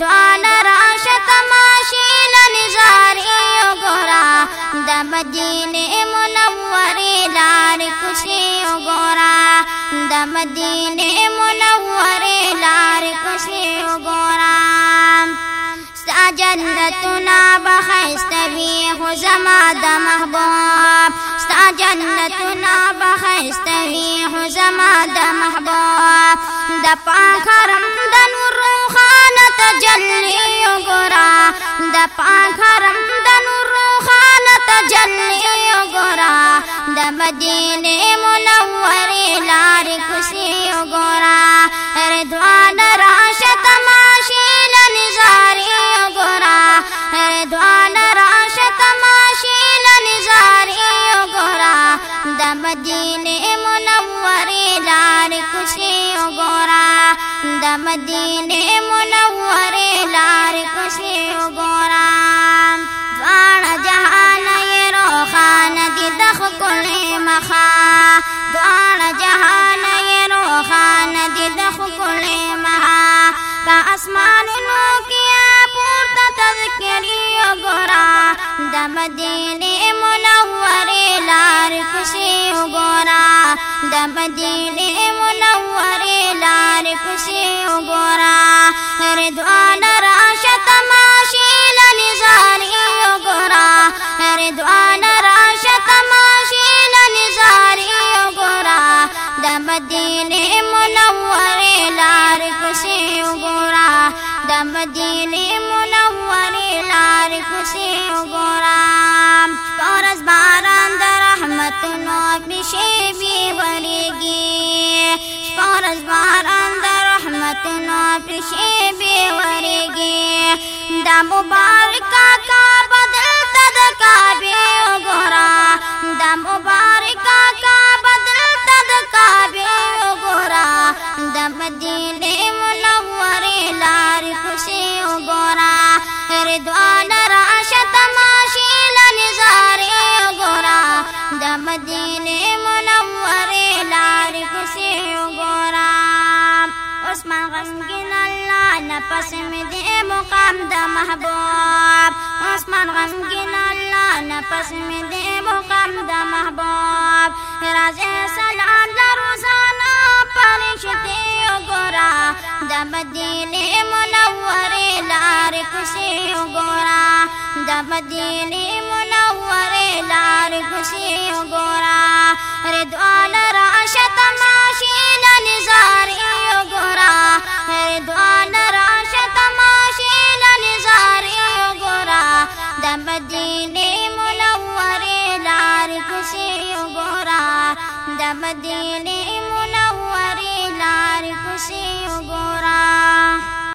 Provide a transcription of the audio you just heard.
دوان راشه تماشې لنزارې وګوره د مدینې منورې لارې کوڅې وګوره د مدینې منورې لارې کوڅې وګوره ستا جنتونه به ښایسته وي خو زما د محبوب ستا جنتونه به ښایسته وي خو زما د محبوب د پاک حرم تجلی وګرا د پاک حرم د نور روحان تجلی وګرا د مدینه منورې لار خوشي وګرا رضوان راشه تماشې لنزارې وګرا رضوان راشه تماشې لنزارې وګرا د مدینه منورې لار خوشي وګرا د مدینه تذکری وګورا د مدینه منورې لار پسې وګورا د مدینه منورې لار پسې وګورا رضوان راشه ماشي لنزاري وګورا رضوان راشه تماشې لنزارې وګورا د مدینه منورې لار پسې وګورا د مدینه اتنو پرشی بیورگی دا مبارکا کا بدل تد کابی اگورا دا مبارکا پس می دی مقام د محبوب عثمان غمگین الله نه پس می دی مقام د محبوب راځه سلام لروزانا پرشتي وګورا د مدینه منورې لارې پسې وګورا د مدینه منورې د مدینه منورې لار پسې وګورا